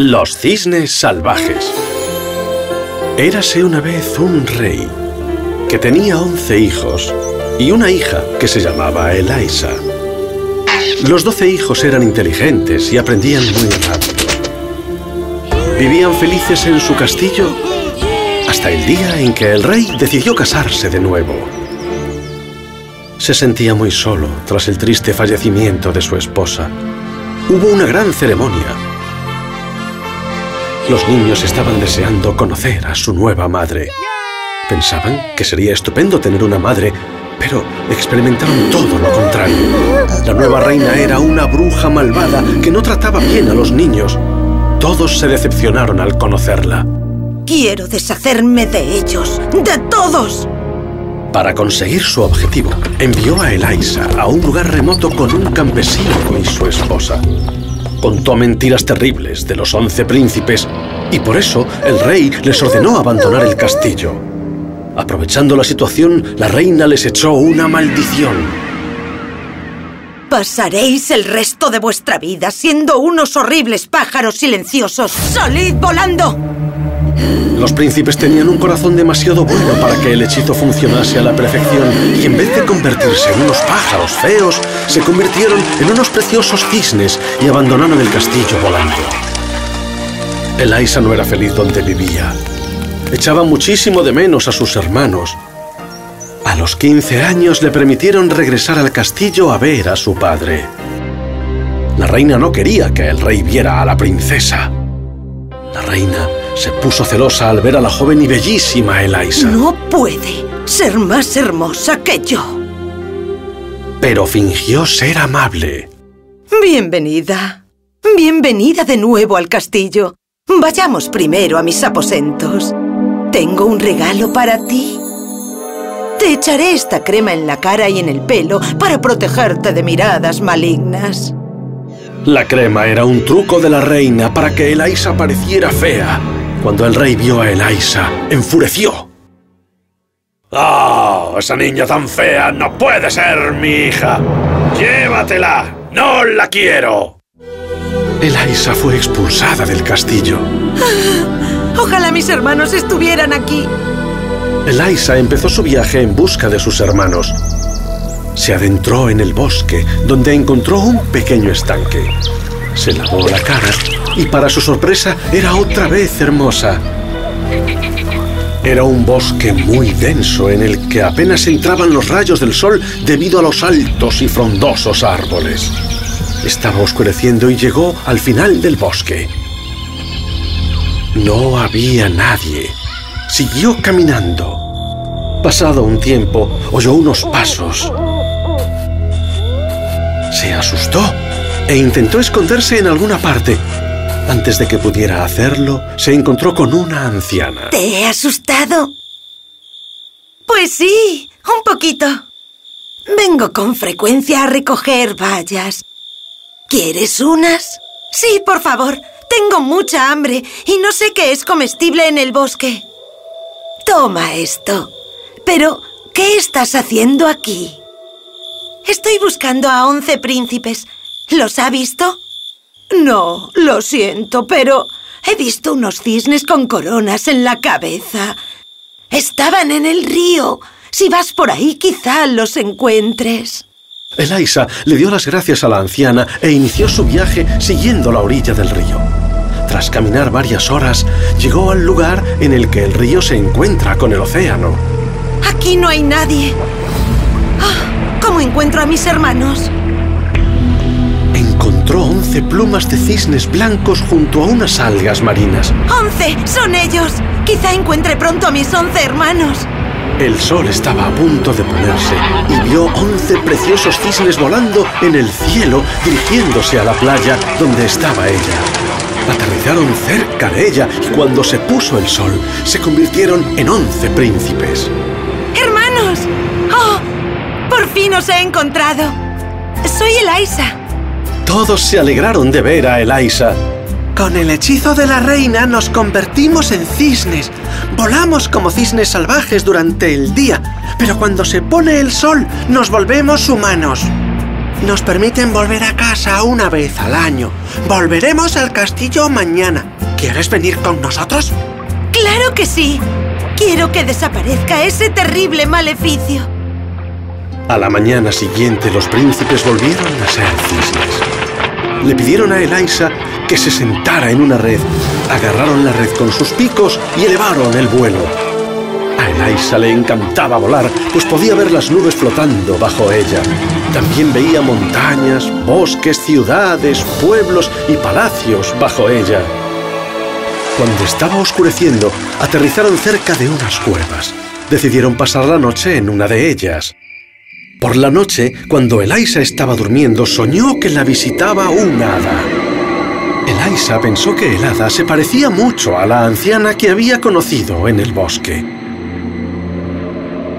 Los cisnes salvajes Érase una vez un rey que tenía once hijos y una hija que se llamaba Eliza. Los doce hijos eran inteligentes y aprendían muy rápido. Vivían felices en su castillo hasta el día en que el rey decidió casarse de nuevo. Se sentía muy solo tras el triste fallecimiento de su esposa. Hubo una gran ceremonia los niños estaban deseando conocer a su nueva madre. Pensaban que sería estupendo tener una madre, pero experimentaron todo lo contrario. La nueva reina era una bruja malvada que no trataba bien a los niños. Todos se decepcionaron al conocerla. Quiero deshacerme de ellos, de todos. Para conseguir su objetivo, envió a Eliza a un lugar remoto con un campesino y su esposa contó mentiras terribles de los once príncipes y por eso el rey les ordenó abandonar el castillo. Aprovechando la situación, la reina les echó una maldición. Pasaréis el resto de vuestra vida siendo unos horribles pájaros silenciosos. ¡Salid volando! Los príncipes tenían un corazón demasiado bueno para que el hechizo funcionase a la perfección y en vez de convertirse en unos pájaros feos, se convirtieron en unos preciosos cisnes y abandonaron el castillo volando. Eliza no era feliz donde vivía. Echaba muchísimo de menos a sus hermanos. A los 15 años le permitieron regresar al castillo a ver a su padre. La reina no quería que el rey viera a la princesa. La reina se puso celosa al ver a la joven y bellísima Eliza. No puede ser más hermosa que yo. Pero fingió ser amable. Bienvenida. Bienvenida de nuevo al castillo. Vayamos primero a mis aposentos. Tengo un regalo para ti. Te echaré esta crema en la cara y en el pelo para protegerte de miradas malignas. La crema era un truco de la reina para que Eliza pareciera fea. Cuando el rey vio a Eliza, enfureció. ¡Oh! Esa niña tan fea no puede ser mi hija. ¡Llévatela! ¡No la quiero! Eliza fue expulsada del castillo. Ojalá mis hermanos estuvieran aquí. Eliza empezó su viaje en busca de sus hermanos. Se adentró en el bosque, donde encontró un pequeño estanque. Se lavó la cara y para su sorpresa era otra vez hermosa. Era un bosque muy denso en el que apenas entraban los rayos del sol debido a los altos y frondosos árboles. Estaba oscureciendo y llegó al final del bosque. No había nadie. Siguió caminando. Pasado un tiempo, oyó unos pasos. Se asustó e intentó esconderse en alguna parte. Antes de que pudiera hacerlo, se encontró con una anciana. ¿Te he asustado? Pues sí, un poquito. Vengo con frecuencia a recoger vallas. ¿Quieres unas? Sí, por favor. Tengo mucha hambre y no sé qué es comestible en el bosque. Toma esto. Pero, ¿qué estás haciendo aquí? Estoy buscando a once príncipes. ¿Los ha visto? No, lo siento, pero he visto unos cisnes con coronas en la cabeza. Estaban en el río. Si vas por ahí, quizá los encuentres. Eliza le dio las gracias a la anciana e inició su viaje siguiendo la orilla del río. Tras caminar varias horas, llegó al lugar en el que el río se encuentra con el océano. Aquí no hay nadie. Ah, ¿Cómo encuentro a mis hermanos? Encontró once plumas de cisnes blancos junto a unas algas marinas. ¡Once! ¡Son ellos! Quizá encuentre pronto a mis once hermanos. El sol estaba a punto de ponerse y vio once preciosos cisnes volando en el cielo dirigiéndose a la playa donde estaba ella. Aterrizaron cerca de ella y cuando se puso el sol, se convirtieron en once príncipes. ¡Hermanos! ¡Oh! ¡Por fin os he encontrado! Soy Eliza. Todos se alegraron de ver a Eliza. Con el hechizo de la reina nos convertimos en cisnes. Volamos como cisnes salvajes durante el día, pero cuando se pone el sol nos volvemos humanos. Nos permiten volver a casa una vez al año. Volveremos al castillo mañana. ¿Quieres venir con nosotros? ¡Claro que sí! Quiero que desaparezca ese terrible maleficio. A la mañana siguiente los príncipes volvieron a ser cisnes. Le pidieron a Eliza que se sentara en una red, agarraron la red con sus picos y elevaron el vuelo. A Eliza le encantaba volar, pues podía ver las nubes flotando bajo ella. También veía montañas, bosques, ciudades, pueblos y palacios bajo ella. Cuando estaba oscureciendo, aterrizaron cerca de unas cuevas. Decidieron pasar la noche en una de ellas. Por la noche, cuando Eliza estaba durmiendo, soñó que la visitaba un hada. Eliza pensó que el hada se parecía mucho a la anciana que había conocido en el bosque.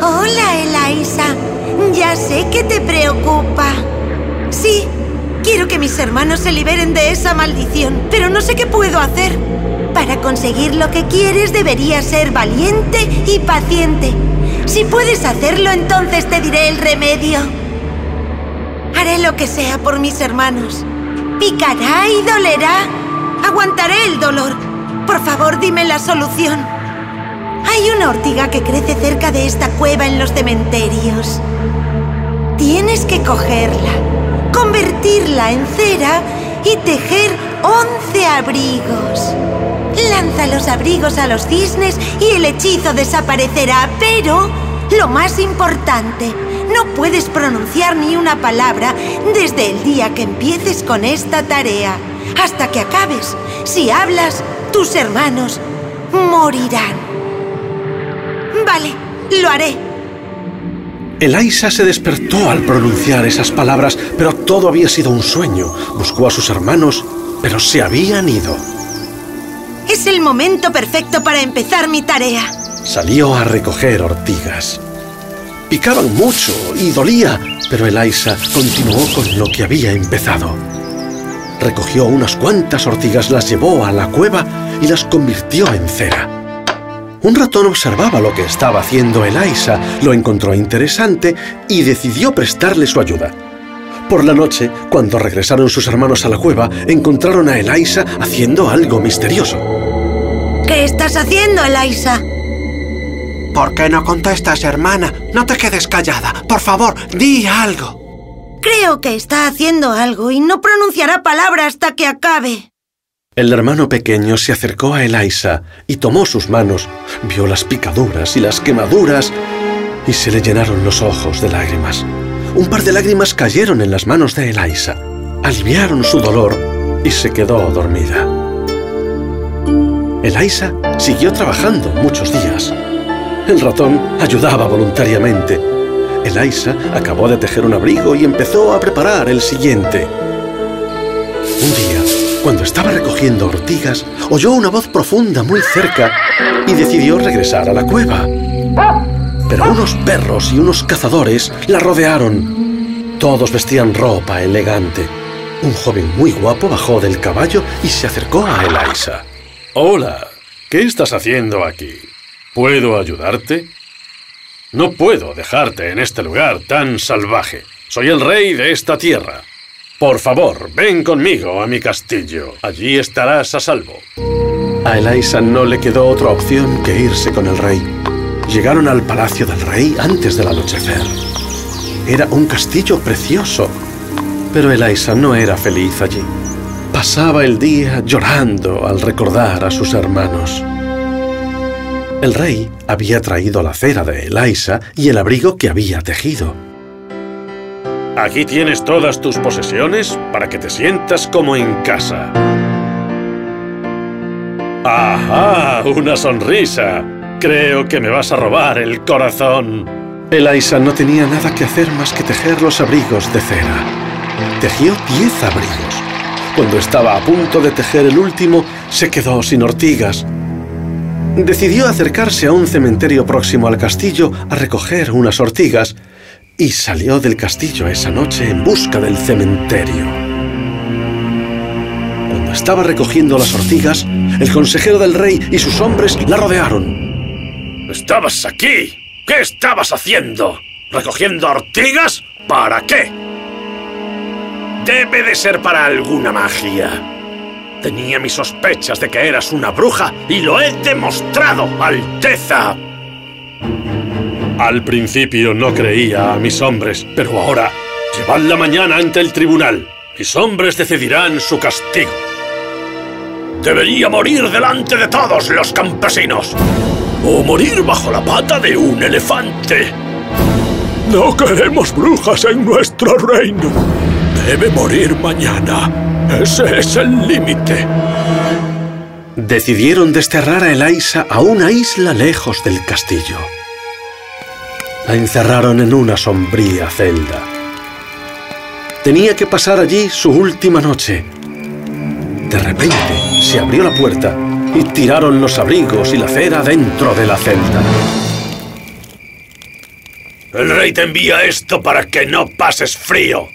Hola, Eliza. Ya sé que te preocupa. Sí, quiero que mis hermanos se liberen de esa maldición, pero no sé qué puedo hacer. Para conseguir lo que quieres deberías ser valiente y paciente. Si puedes hacerlo, entonces te diré el remedio. Haré lo que sea por mis hermanos. Picará y dolerá. Aguantaré el dolor. Por favor, dime la solución. Hay una ortiga que crece cerca de esta cueva en los cementerios. Tienes que cogerla, convertirla en cera y tejer once abrigos. Los abrigos a los cisnes y el hechizo desaparecerá, pero lo más importante, no puedes pronunciar ni una palabra desde el día que empieces con esta tarea, hasta que acabes. Si hablas, tus hermanos morirán. Vale, lo haré. Eliza se despertó al pronunciar esas palabras, pero todo había sido un sueño. Buscó a sus hermanos, pero se habían ido. Es el momento perfecto para empezar mi tarea. Salió a recoger ortigas. Picaban mucho y dolía, pero Eliza continuó con lo que había empezado. Recogió unas cuantas ortigas, las llevó a la cueva y las convirtió en cera. Un ratón observaba lo que estaba haciendo Eliza, lo encontró interesante y decidió prestarle su ayuda. Por la noche, cuando regresaron sus hermanos a la cueva, encontraron a Eliza haciendo algo misterioso. ¿Qué estás haciendo, Eliza? ¿Por qué no contestas, hermana? No te quedes callada. Por favor, di algo. Creo que está haciendo algo y no pronunciará palabra hasta que acabe. El hermano pequeño se acercó a Eliza y tomó sus manos, vio las picaduras y las quemaduras y se le llenaron los ojos de lágrimas. Un par de lágrimas cayeron en las manos de Eliza, aliviaron su dolor y se quedó dormida. Eliza siguió trabajando muchos días. El ratón ayudaba voluntariamente. Eliza acabó de tejer un abrigo y empezó a preparar el siguiente. Un día, cuando estaba recogiendo ortigas, oyó una voz profunda muy cerca y decidió regresar a la cueva. Pero unos perros y unos cazadores la rodearon. Todos vestían ropa elegante. Un joven muy guapo bajó del caballo y se acercó a Eliza. Hola, ¿qué estás haciendo aquí? ¿Puedo ayudarte? No puedo dejarte en este lugar tan salvaje. Soy el rey de esta tierra. Por favor, ven conmigo a mi castillo. Allí estarás a salvo. A Eliza no le quedó otra opción que irse con el rey. Llegaron al palacio del rey antes del anochecer. Era un castillo precioso, pero Eliza no era feliz allí. Pasaba el día llorando al recordar a sus hermanos. El rey había traído la cera de Eliza y el abrigo que había tejido. Aquí tienes todas tus posesiones para que te sientas como en casa. ¡Ajá! ¡Una sonrisa! Creo que me vas a robar el corazón. Eliza no tenía nada que hacer más que tejer los abrigos de cera. Tejió diez abrigos. Cuando estaba a punto de tejer el último, se quedó sin ortigas. Decidió acercarse a un cementerio próximo al castillo a recoger unas ortigas y salió del castillo esa noche en busca del cementerio. Cuando estaba recogiendo las ortigas, el consejero del rey y sus hombres la rodearon. ¿Estabas aquí? ¿Qué estabas haciendo? ¿Recogiendo ortigas? ¿Para qué? Debe de ser para alguna magia. Tenía mis sospechas de que eras una bruja y lo he demostrado, Alteza. Al principio no creía a mis hombres, pero ahora, llevadla mañana ante el tribunal. Mis hombres decidirán su castigo. Debería morir delante de todos los campesinos. O morir bajo la pata de un elefante. No queremos brujas en nuestro reino. Debe morir mañana. Ese es el límite. Decidieron desterrar a Eliza a una isla lejos del castillo. La encerraron en una sombría celda. Tenía que pasar allí su última noche. De repente se abrió la puerta y tiraron los abrigos y la cera dentro de la celda. El rey te envía esto para que no pases frío.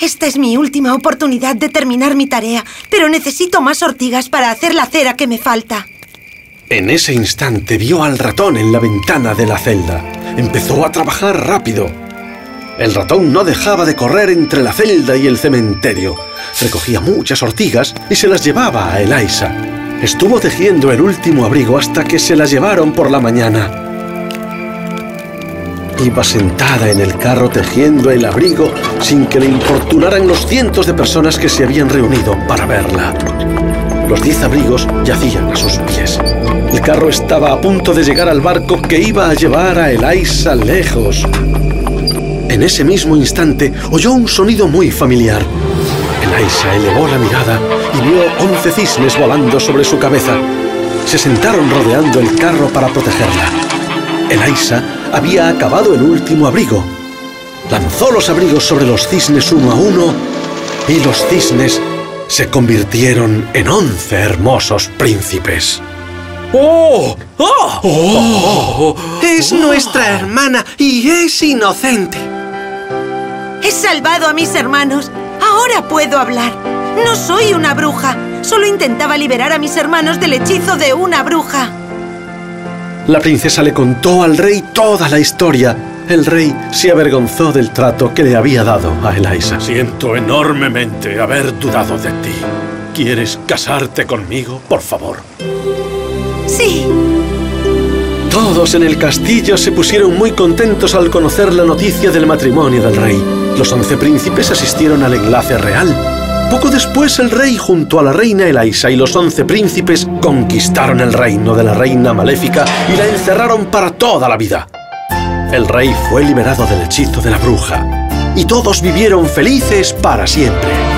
Esta es mi última oportunidad de terminar mi tarea, pero necesito más ortigas para hacer la cera que me falta. En ese instante vio al ratón en la ventana de la celda. Empezó a trabajar rápido. El ratón no dejaba de correr entre la celda y el cementerio. Recogía muchas ortigas y se las llevaba a Eliza. Estuvo tejiendo el último abrigo hasta que se las llevaron por la mañana. Iba sentada en el carro tejiendo el abrigo sin que le importunaran los cientos de personas que se habían reunido para verla. Los diez abrigos yacían a sus pies. El carro estaba a punto de llegar al barco que iba a llevar a Eliza lejos. En ese mismo instante oyó un sonido muy familiar. Eliza elevó la mirada y vio once cisnes volando sobre su cabeza. Se sentaron rodeando el carro para protegerla. Eliza había acabado el último abrigo. Lanzó los abrigos sobre los cisnes uno a uno y los cisnes se convirtieron en once hermosos príncipes. ¡Oh! ¡Oh! ¡Oh! Es nuestra hermana y es inocente. He salvado a mis hermanos. Ahora puedo hablar. No soy una bruja. Solo intentaba liberar a mis hermanos del hechizo de una bruja. La princesa le contó al rey toda la historia. El rey se avergonzó del trato que le había dado a Eliza. Siento enormemente haber dudado de ti. ¿Quieres casarte conmigo, por favor? Sí. Todos en el castillo se pusieron muy contentos al conocer la noticia del matrimonio del rey. Los once príncipes asistieron al enlace real. Poco después el rey junto a la reina Eliza y los once príncipes conquistaron el reino de la reina maléfica y la encerraron para toda la vida. El rey fue liberado del hechizo de la bruja y todos vivieron felices para siempre.